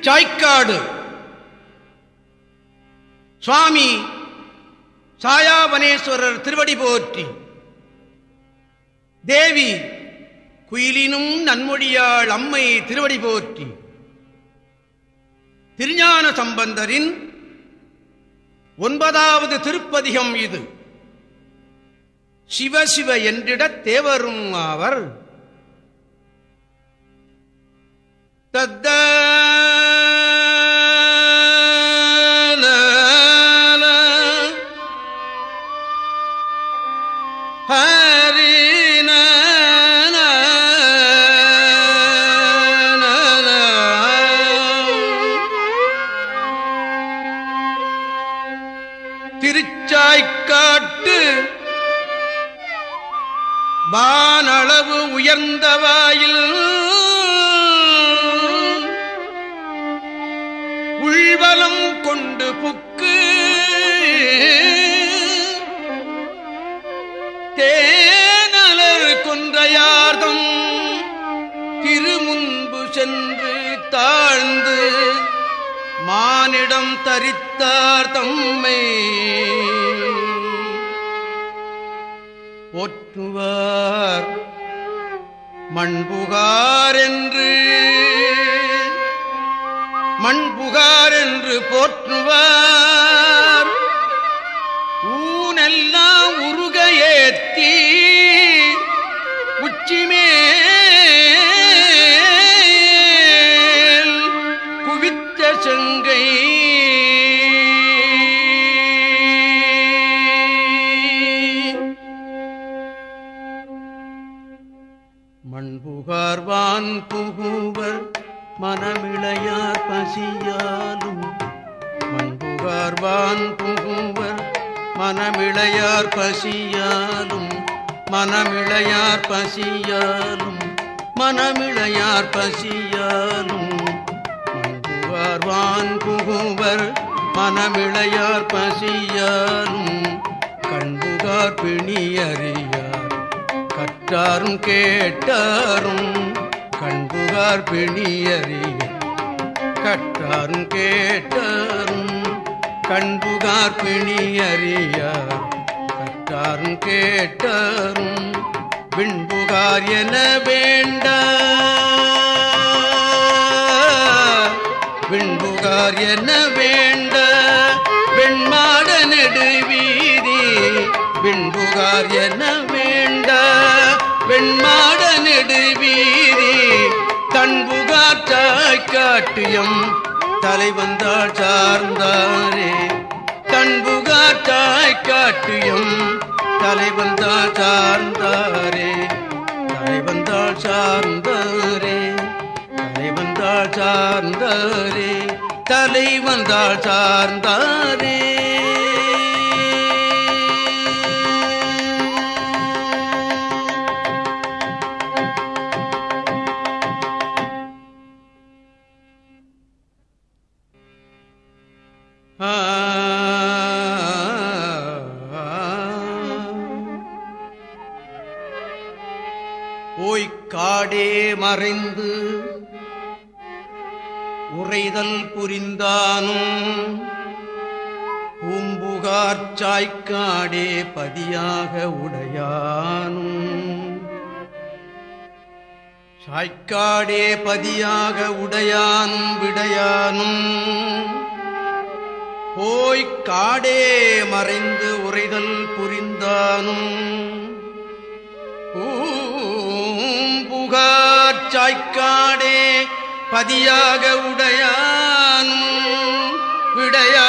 சாய்க்காடு. சுவாமி சாயாவனேஸ்வரர் திருவடி போற்றி. தேவி குயிலினும் நன்மொழியாள் அம்மை திருவடி போற்றி. திருஞான சம்பந்தரின் ஒன்பதாவது திருப்பதிகம் இது. சிவசிவ என்றிட தேவரும் ஆவர். تدار சென்று தாழ்ந்து மானிடம் தரித்தார் தம்மை. ஒற்றுவார் மண்புகார் என்று மண்புகார் என்று போற்றுவார். பசியாலும் மனமிழையார் பசியாலும் மண்புகார்வான் புகுவர் மனமிழையார் பசியாலும் கண்புகார் பிணியறியார் கற்றாரும் கேட்டாரும். கண்புகார் பிணியறியார் கற்றாரும் கேட்டாரும். கண்புகார் பிணியறியார் கற்றாரும் கேட்டாரும். விண்புகார் என வேண்ட. விண்புகார் என வேண்ட. வெண்மாட நெடுவீதி விண்புகார் என வேண்ட. வெண்மாட நெடுவீதி தன்புகார் தாய் காட்டியம் தலைவந்தாள் சார்ந்தாரே தன்புகார் தாய் காட்டியம் தலைவந்தாள் சார்ந்தாரே. தலைவந்தாள் சார்ந்தாரே. தலைவந்தாள் சார்ந்தாரே. தலைவந்தாள் சார்ந்தாரே. உரைதல் புரிந்தானும். பூம்புகார் சாய்க்காடே பதியாக உடையானும். சாய்க்காடே பதியாக உடையானும் விடையானும். போய்க் காடே மறைந்து உரைதல் புரிந்தானும். பூம்புகார் சாய்க்காடே பதியாக உடையான் விடையா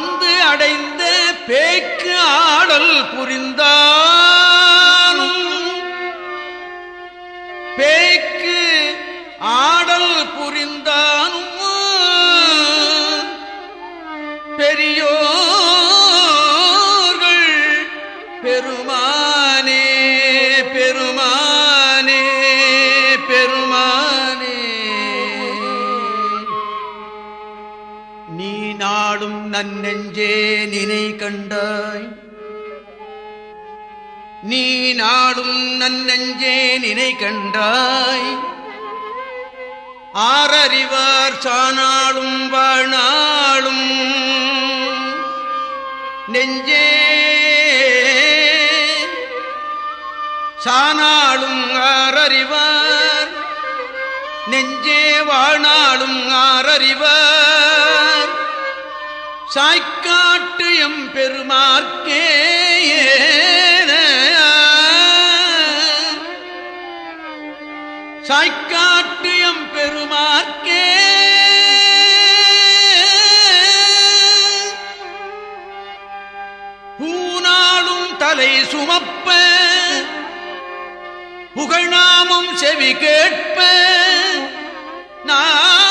வந்து அடைந்த பேக்கு ஆடல் புரிந்தானும். பேக்கு ஆடல் புரிந்தார் கண்டாய். நீ நாடும் நன்னஞ்சே நினை கண்டாய். ஆறறிவார் சானாளும் வாழ்நாளும் நெஞ்சே. சானாளும் ஆறறிவார் நெஞ்சே வாழ்நாளும் ஆறறிவார். ஆரறிவார் சாய்க்காட்டு எம் பெருமார்க்கே சாய்க்காட்டு எம் பெருமார்க்கே பூனாளும் தலை சுமப்ப புகழ்நாமம் செவி கேட்ப நான்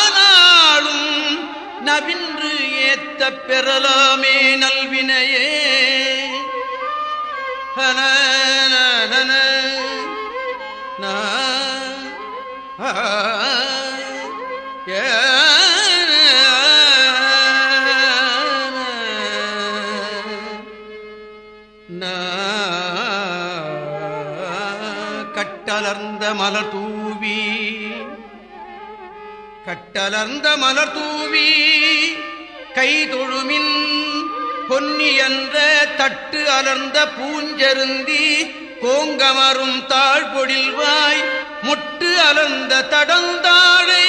நவின்று ஏத்த பெறலாமே நல்வினையே கட்டலர்ந்த மலர் தூவி கட்டலர்ந்த மலர் தூவி கை தொழுமின் பொன்னியன்ற தட்டு அலர்ந்த பூஞ்சருந்தி கோங்கமரும் தாழ்பொழில்வாய் முட்டு அலர்ந்த தடந்தாழை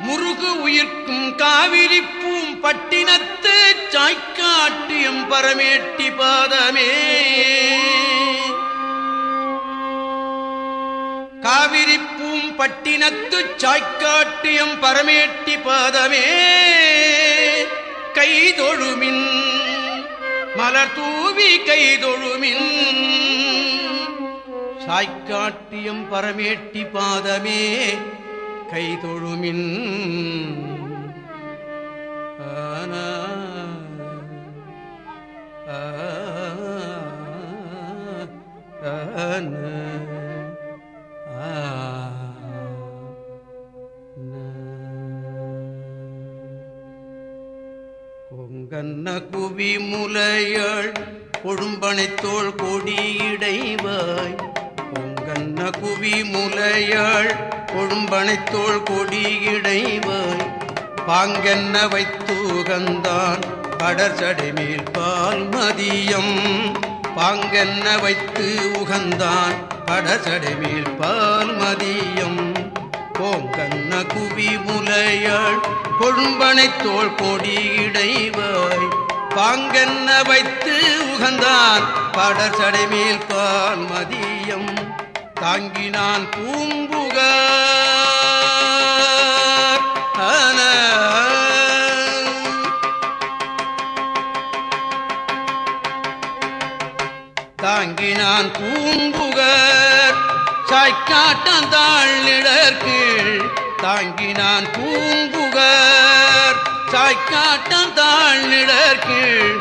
முருகு உயிர்க்கும் காவிரிப்பும் பட்டினத்து சாய்க்காட்டியம் பரமேட்டி பாதமே. காவிரிப்பூம் பட்டினத்து சாய்க்காட்டியம் பரமேட்டி பாதமே. கைதொழுமின் மலர் தூவி கைதொழுமின். சாய்க்காட்டியம் பரமேட்டி பாதமே கைதொழுமின். கண்ண குவி முலையாள் கொழும்பனைத்தோள் கொடியிடைவாய். பொங்கன்ன குவி முலையாள் கொழும்பனைத்தோள் கொடியிடைவாய் பாங்கென்ன வைத்தூகந்தான் கடற்சடைமேல் பால் மதியம். பாங்கென்ன வைத்து உகந்தான் கடற்சடைமேல் பால் மதியம். போங்கன்ன குவி முலையாள் கொழும்பனை தோல் கொடி இடைவாய். பாங்கென்ன வைத்து உகந்தான் படசடை மேல் பால் மதியம். தாங்கினான் பூம்புக தாங்கினான் பூம்புகர். சாய்க்காட்டாந்தாள் நிழற்கீழ் தாங்கினான் பூங்குகர் சாய்க்காட்டாந்தாள் நிழற்கீழ்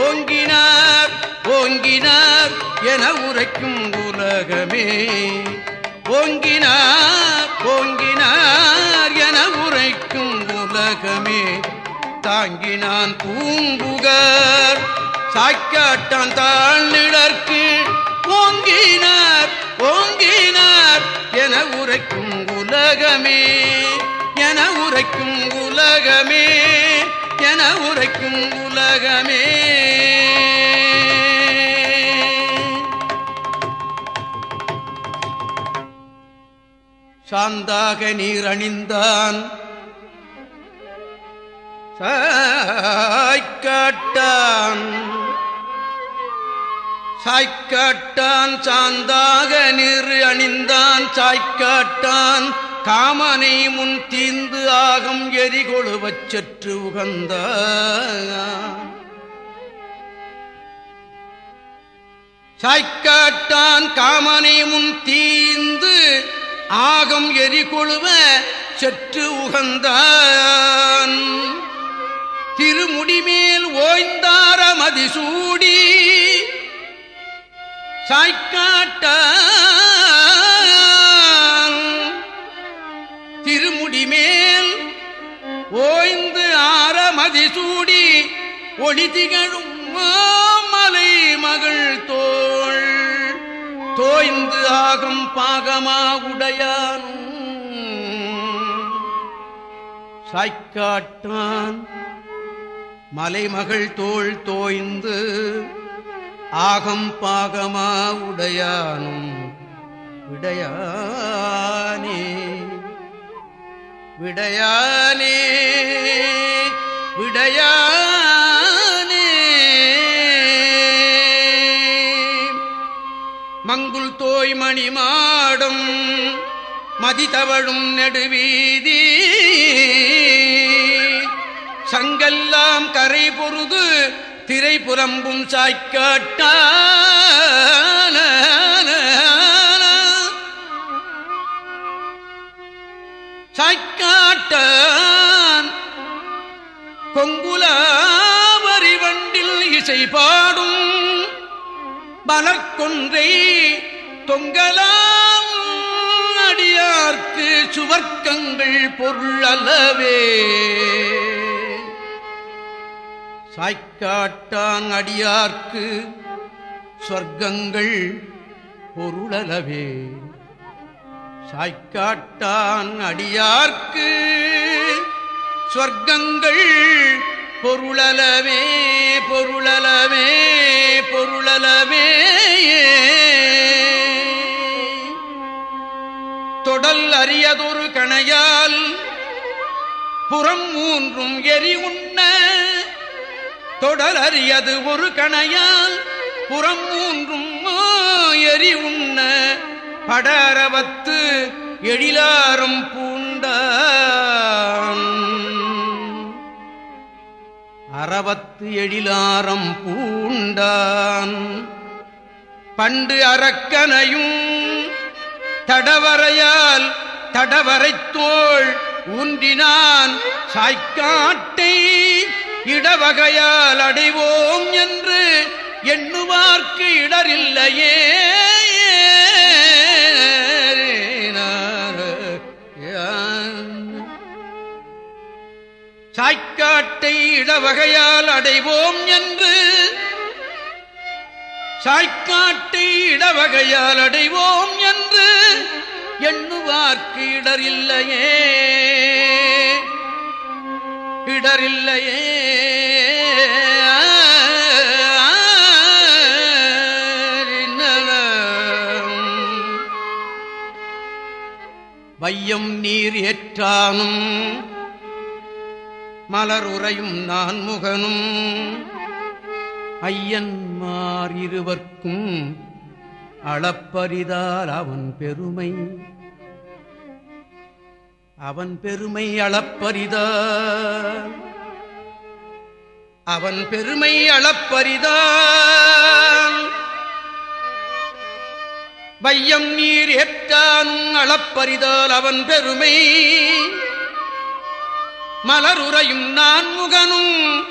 ஓங்கினார் ஓங்கினார் என உரைக்கும் உலகமே. ஓங்கினார் ஓங்கினார் என உரைக்கும் உலகமே. தாங்கினான் பூங்குகர் சாய்க்காட்டான் தாழ்நிழற்கு ஓங்கினார் ஓங்கினார் என உரைக்கும் உலகமே என உரைக்கும் உலகமே என உரைக்கும் உலகமே. சாந்தாக நீர் அணிந்தான். சாய்க்காட்டான் சாய்க்காட்டான் சாந்தாக நிறு அணிந்தான். சாய்க்காட்டான் காமனை முன் தீந்து ஆகம் எரிகொழுவச் சற்று உகந்த சாய்க்காட்டான் காமனை முன் தீந்து ஆகம் எரிகொழுவ சற்று உகந்தான். திருமுடிமேல் ஓய்ந்தார மதிசூடி சாய்க்காட்ட திருமுடிமேல் ஓய்ந்து ஆர மதிசூடி ஒளி திகழும் மாமலை மகள் தோள். தோய்ந்து ஆகும் பாகமா உடையானும். சாய்க்காட்டான் மலைமகள் தோள் தோய்ந்து ஆகம் பாகமா உடையானும் விடையானே. விடையானே விடையானே. மங்குல் தோய் மணி மாடம் மதிதவழும் நெடுவீதி. சங்கெல்லாம் கரை பொருது திரை புறம்பும் சாய்க்காட்ட சாய்க்காட்டான் கொங்குலாவரி வண்டில் இசை பாடும் மலர்கொன்றை தொங்கலாம் அடியார்க்கு சுவர்க்கங்கள் பொருள் சாய்க்காட்டான் அடியார்க்கு சொர்க்கங்கள் பொருளலவே. சாய்க்காட்டான் அடியார்க்கு சொர்க்கங்கள் பொருளலவே பொருளலவே பொருளலவே. தொடல் அறியதொரு கணையால் புறம் மூன்றும் எரி உண்ண தொடர் அறியது ஒரு கணையால். புறம் மூன்றும் எரி உண்ண படரவத்து எழிலாரும் பூண்டான். அறவத்து எழிலாரம் பூண்டான். பண்டு அரக்கனையும் தடவரையால் தடவரைத்தோள் ஊன்றினான். சாய்க்காட்டை இடவகையால் அடைவோம் என்று எண்ணுவார்க்கு இடரில்லையே. சாய்க்காட்டை இடவகையால் அடைவோம் என்று சாய்க்காட்டை இடவகையால் அடைவோம் என்று எண்ணுவார்க்கு இடரில்லையே. இடரில்லையே. வையம் நீர் ஏற்றானும். மலர் உறையும் நான் முகனும் ஐயன்மார் இருவர்க்கும் அளப்பரிதால் அவன் பெருமை. அவன் பெருமை அளப்பரிதால் அவன் பெருமை அளப்பரிதான் வையம் நீர் ஏற்றானும் அளப்பரிதால் அவன் பெருமை. மலருறையும் நான் முகனும்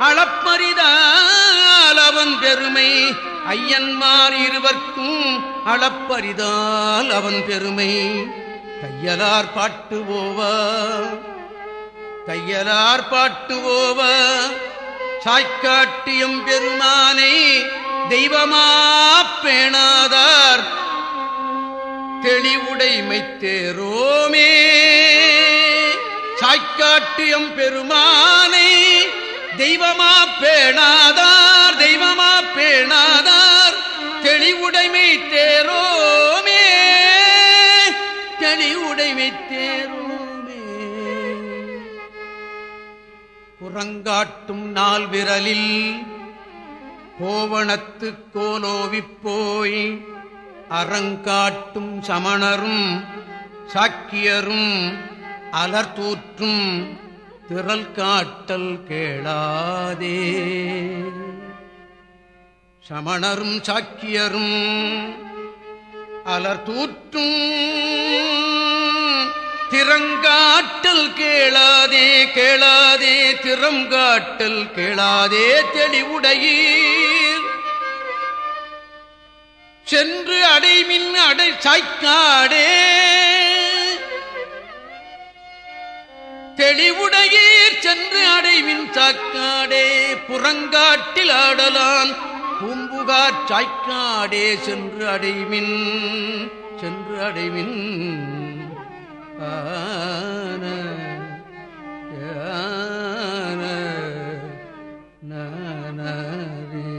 அளப்பரிதால் அவன் பெருமை. ஐயன்மார் இருவர்க்கும் அளப்பரிதால் அவன் பெருமை. தையலார் பாட்டு ஓவ தையலார் பாட்டு ஓவ சாய்க்காட்டியம் பெருமானை தெய்வமா பேணாதார் தெளிவுடைமை தேரோமே சாய்க்காட்டியம் பெருமானை தெய்வமா பேணாதார் தெய்வமா பேணாதார் தெளிவுடைமை தேரோ புறங்காட்டும் நாள் விரலில் கோவணத்து கோலோவிப்போய் அறங்காட்டும் சமணரும் சாக்கியரும் அலர்தூற்றும் திரல் காட்டல் கேளாதே. சமணரும் சாக்கியரும் அலர்தூற்றும் திறங்காட்டல் கேளாதே கேளாதே திறங்காட்டல் கேளாதே தெளிவுடையீர். சென்று அடைமின் அடை சாய்க்காடே தெளிவுடையீர். சென்று அடைமின் சாக்காடே புறங்காட்டில் ஆடலான் பூம்புகார் சாய்க்காடே. சென்று அடைமின் சென்று அடைமின் ஆன ஆன நானே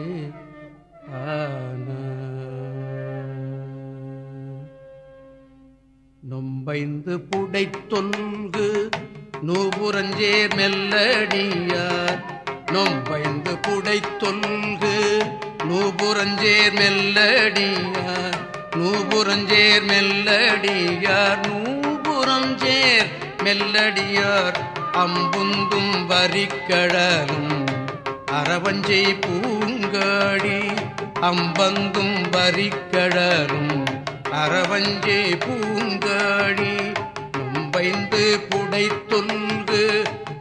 நொம்பைந்து புடைத்தொல்கு நூபுரஞ்சேர் மெல்லடியார். நொம்பைந்து புடைத்தொல்கு நூபுரஞ்சேர் மெல்லடியார். நூபுரஞ்சேர் மெல்லடியார் நூ நூபுரஞ்சேர் மெல்லடியார் அம்புந்தும் வரிக்கடலும் அரவஞ்சை பூங்காடி அம்பந்தும் வரிக்கடலும் அரவஞ்சை பூங்காடி நொம்பைந்து புடைத்தொல்கு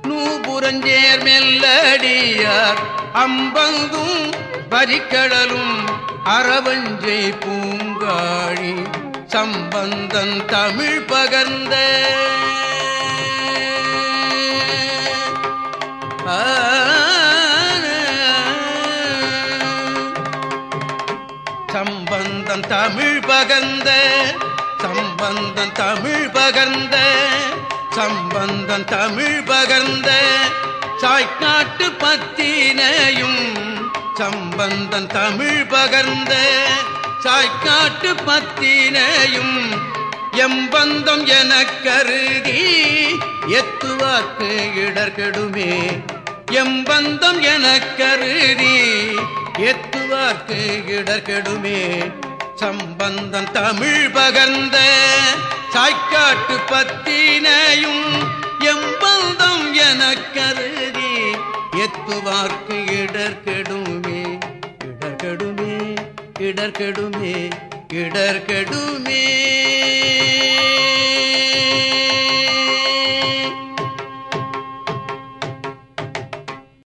நூபுரஞ்சேர் மெல்லடியார் அம்பங்கும் வரிக்கடலும் அரவஞ்சை பூங்காழி சம்பந்தன் தமிழ் பகர்ந்த சம்பந்தன் தமிழ் பகர்ந்த சம்பந்தன் தமிழ் பகர்ந்த சம்பந்தன் தமிழ் பகர்ந்த சாய்நாட்டு பத்தினையும் சம்பந்தன் தமிழ் பகர்ந்த சாய்நாட்டு பத்தினையும் எம்பந்தம் என கருதி எத்துவாக்கு இடர்கெடுமே. எம்பந்தம் என கருதி எத்துவாக்கு இடர்கெடுமே. சம்பந்தம் தமிழ் பகர்ந்த சாய்க்காட்டு பத்தினையும் எம்பந்தம் என கருதி எத்துவார்க்கு இடர்கெடுமே. இடர்கெடுமே இடர்கெடுமே.